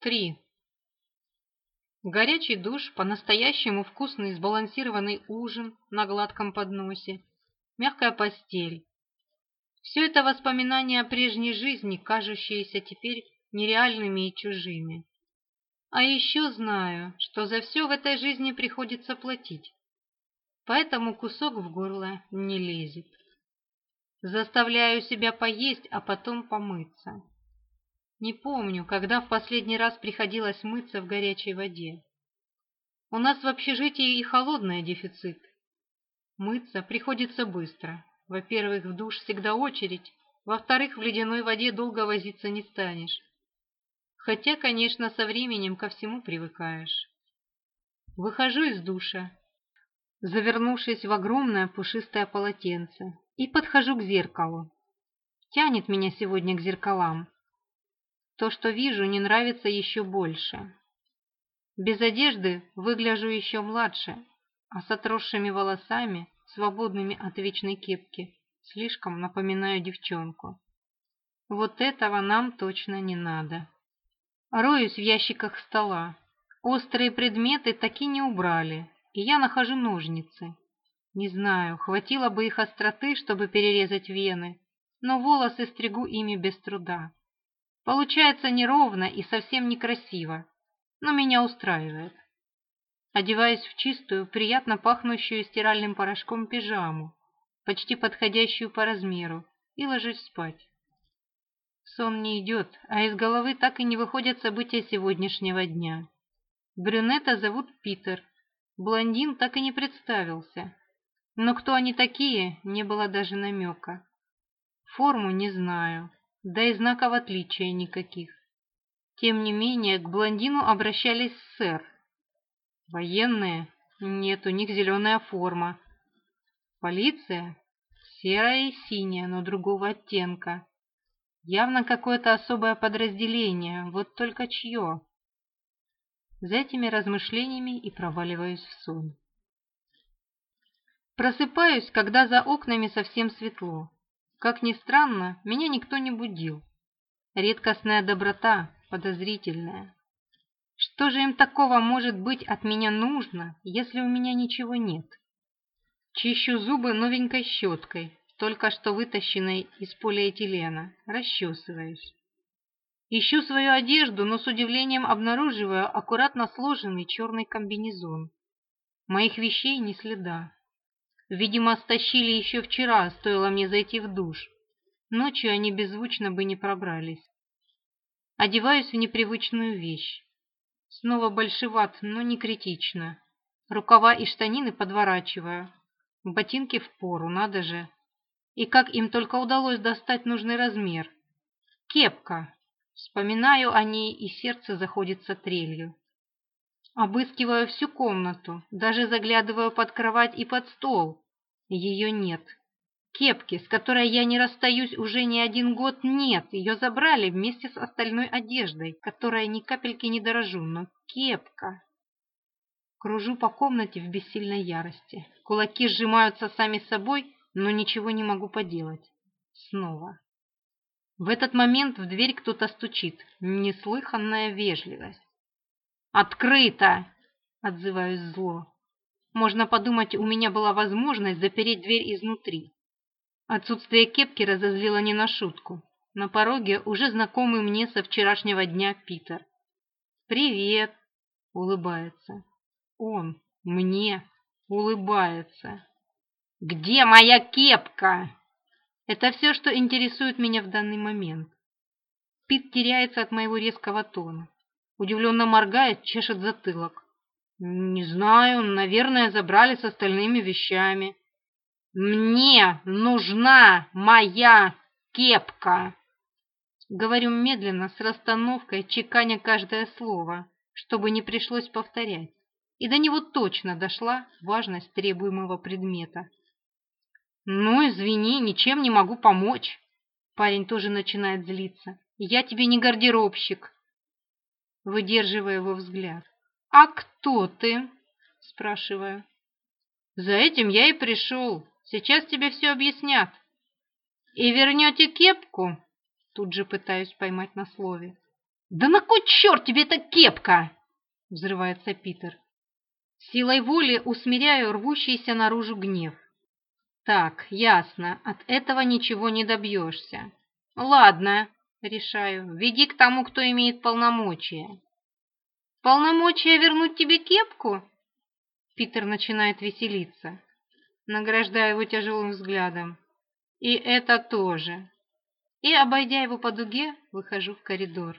3. Горячий душ, по-настоящему вкусный сбалансированный ужин на гладком подносе, мягкая постель. Все это воспоминания о прежней жизни, кажущиеся теперь нереальными и чужими. А еще знаю, что за все в этой жизни приходится платить, поэтому кусок в горло не лезет. Заставляю себя поесть, а потом помыться. Не помню, когда в последний раз приходилось мыться в горячей воде. У нас в общежитии и холодная дефицит. Мыться приходится быстро. Во-первых, в душ всегда очередь, во-вторых, в ледяной воде долго возиться не станешь. Хотя, конечно, со временем ко всему привыкаешь. Выхожу из душа, завернувшись в огромное пушистое полотенце, и подхожу к зеркалу. Тянет меня сегодня к зеркалам. То, что вижу, не нравится еще больше. Без одежды выгляжу еще младше, а с отросшими волосами, свободными от вечной кепки, слишком напоминаю девчонку. Вот этого нам точно не надо. Роюсь в ящиках стола. Острые предметы таки не убрали, и я нахожу ножницы. Не знаю, хватило бы их остроты, чтобы перерезать вены, но волосы стригу ими без труда. Получается неровно и совсем некрасиво, но меня устраивает. Одеваюсь в чистую, приятно пахнущую стиральным порошком пижаму, почти подходящую по размеру, и ложусь спать. Сон не идет, а из головы так и не выходят события сегодняшнего дня. Брюнета зовут Питер. Блондин так и не представился. Но кто они такие, не было даже намека. Форму не знаю да и знаков отличия никаких. Тем не менее, к блондину обращались сэр. Военные? Нет, у них зеленая форма. Полиция? Серая и синяя, но другого оттенка. Явно какое-то особое подразделение, вот только чье. За этими размышлениями и проваливаюсь в сон. Просыпаюсь, когда за окнами совсем светло. Как ни странно, меня никто не будил. Редкостная доброта, подозрительная. Что же им такого может быть от меня нужно, если у меня ничего нет? Чищу зубы новенькой щеткой, только что вытащенной из полиэтилена, расчесываюсь. Ищу свою одежду, но с удивлением обнаруживаю аккуратно сложенный черный комбинезон. Моих вещей не следа. Видимо, стащили еще вчера, стоило мне зайти в душ. Ночью они беззвучно бы не пробрались. Одеваюсь в непривычную вещь. Снова большеват, но не критично. Рукава и штанины подворачиваю. Ботинки в пору, надо же. И как им только удалось достать нужный размер. Кепка. Вспоминаю о ней, и сердце заходится трелью. Обыскиваю всю комнату, даже заглядываю под кровать и под стол. Ее нет. Кепки, с которой я не расстаюсь уже не один год, нет. Ее забрали вместе с остальной одеждой, которая ни капельки не дорожу, но кепка... Кружу по комнате в бессильной ярости. Кулаки сжимаются сами собой, но ничего не могу поделать. Снова. В этот момент в дверь кто-то стучит. Неслыханная вежливость. «Открыто!» — отзываюсь зло. Можно подумать, у меня была возможность запереть дверь изнутри. Отсутствие кепки разозлило не на шутку. На пороге уже знакомый мне со вчерашнего дня Питер. «Привет!» — улыбается. Он мне улыбается. «Где моя кепка?» Это все, что интересует меня в данный момент. Пит теряется от моего резкого тона. Удивленно моргает, чешет затылок. «Не знаю, наверное, забрали с остальными вещами». «Мне нужна моя кепка!» Говорю медленно, с расстановкой, чеканя каждое слово, чтобы не пришлось повторять. И до него точно дошла важность требуемого предмета. «Ну, извини, ничем не могу помочь». Парень тоже начинает злиться. «Я тебе не гардеробщик выдерживая его взгляд. «А кто ты?» – спрашиваю. «За этим я и пришел. Сейчас тебе все объяснят. И вернете кепку?» Тут же пытаюсь поймать на слове. «Да на кой черт тебе эта кепка?» – взрывается Питер. Силой воли усмиряю рвущийся наружу гнев. «Так, ясно, от этого ничего не добьешься. Ладно, решаю, веди к тому, кто имеет полномочия. Полномочия вернуть тебе кепку? Питер начинает веселиться, награждая его тяжелым взглядом. И это тоже. И, обойдя его по дуге, выхожу в коридор.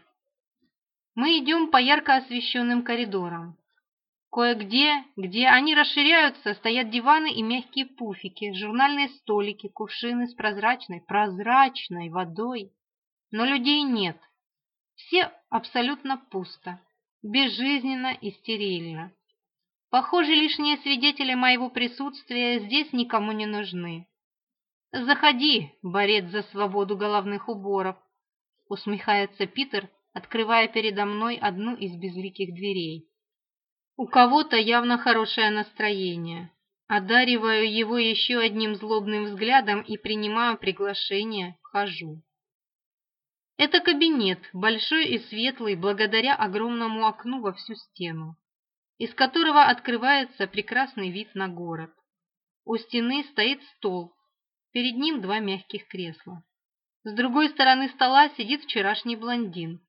Мы идем по ярко освещенным коридорам. Кое-где, где они расширяются, стоят диваны и мягкие пуфики, журнальные столики, кувшины с прозрачной, прозрачной водой но людей нет. Все абсолютно пусто, безжизненно и стерильно. Похоже, лишние свидетели моего присутствия здесь никому не нужны. «Заходи, борец за свободу головных уборов», — усмехается Питер, открывая передо мной одну из безликих дверей. У кого-то явно хорошее настроение. Одариваю его еще одним злобным взглядом и принимаю приглашение, хожу. Это кабинет, большой и светлый, благодаря огромному окну во всю стену, из которого открывается прекрасный вид на город. У стены стоит стол, перед ним два мягких кресла. С другой стороны стола сидит вчерашний блондин.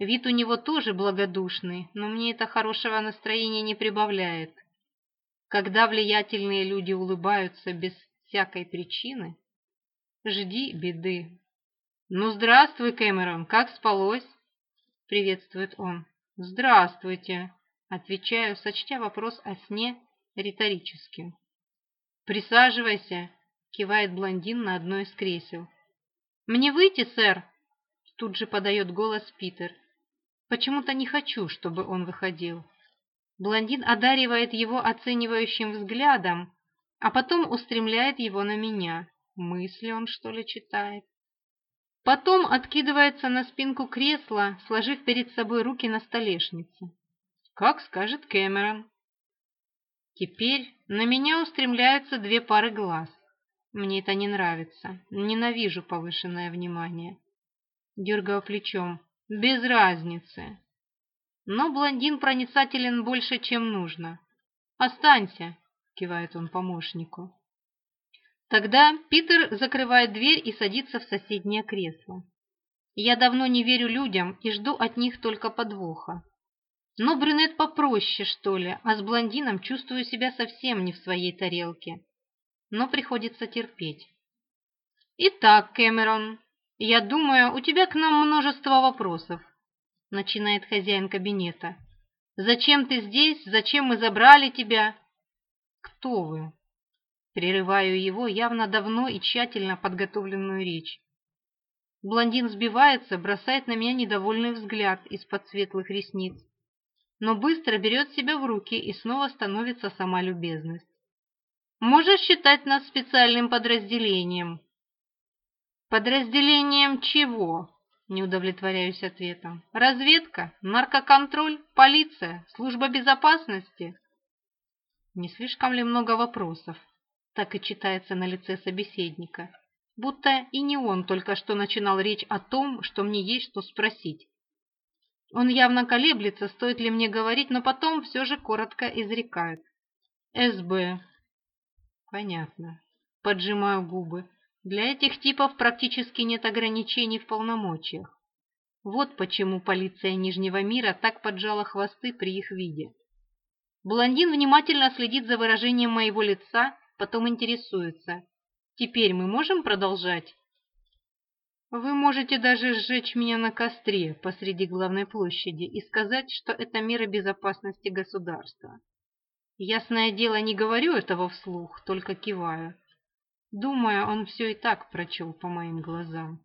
Вид у него тоже благодушный, но мне это хорошего настроения не прибавляет. Когда влиятельные люди улыбаются без всякой причины, жди беды. «Ну, здравствуй, Кэмерон, как спалось?» — приветствует он. «Здравствуйте», — отвечаю, сочтя вопрос о сне риторическим. «Присаживайся», — кивает блондин на одно из кресел. «Мне выйти, сэр?» — тут же подает голос Питер. «Почему-то не хочу, чтобы он выходил». Блондин одаривает его оценивающим взглядом, а потом устремляет его на меня. Мысли он, что ли, читает? Потом откидывается на спинку кресла, сложив перед собой руки на столешнице. Как скажет Кэмерон. Теперь на меня устремляются две пары глаз. Мне это не нравится. Ненавижу повышенное внимание. Дергаю плечом. Без разницы. Но блондин проницателен больше, чем нужно. «Останься», — кивает он помощнику. Тогда Питер закрывает дверь и садится в соседнее кресло. Я давно не верю людям и жду от них только подвоха. Но брюнет попроще, что ли, а с блондином чувствую себя совсем не в своей тарелке. Но приходится терпеть. «Итак, Кэмерон, я думаю, у тебя к нам множество вопросов», — начинает хозяин кабинета. «Зачем ты здесь? Зачем мы забрали тебя?» «Кто вы?» Прерываю его явно давно и тщательно подготовленную речь. Блондин сбивается, бросает на меня недовольный взгляд из-под светлых ресниц, но быстро берет себя в руки и снова становится сама любезность. Можешь считать нас специальным подразделением. Подразделением чего? Не удовлетворяюсь ответом. Разведка, наркоконтроль, полиция, служба безопасности. Не слишком ли много вопросов? так и читается на лице собеседника. Будто и не он только что начинал речь о том, что мне есть что спросить. Он явно колеблется, стоит ли мне говорить, но потом все же коротко изрекает. «СБ». «Понятно». Поджимаю губы. Для этих типов практически нет ограничений в полномочиях. Вот почему полиция Нижнего мира так поджала хвосты при их виде. Блондин внимательно следит за выражением моего лица потом интересуется. «Теперь мы можем продолжать?» «Вы можете даже сжечь меня на костре посреди главной площади и сказать, что это мера безопасности государства». Ясное дело, не говорю этого вслух, только киваю. Думаю, он все и так прочел по моим глазам.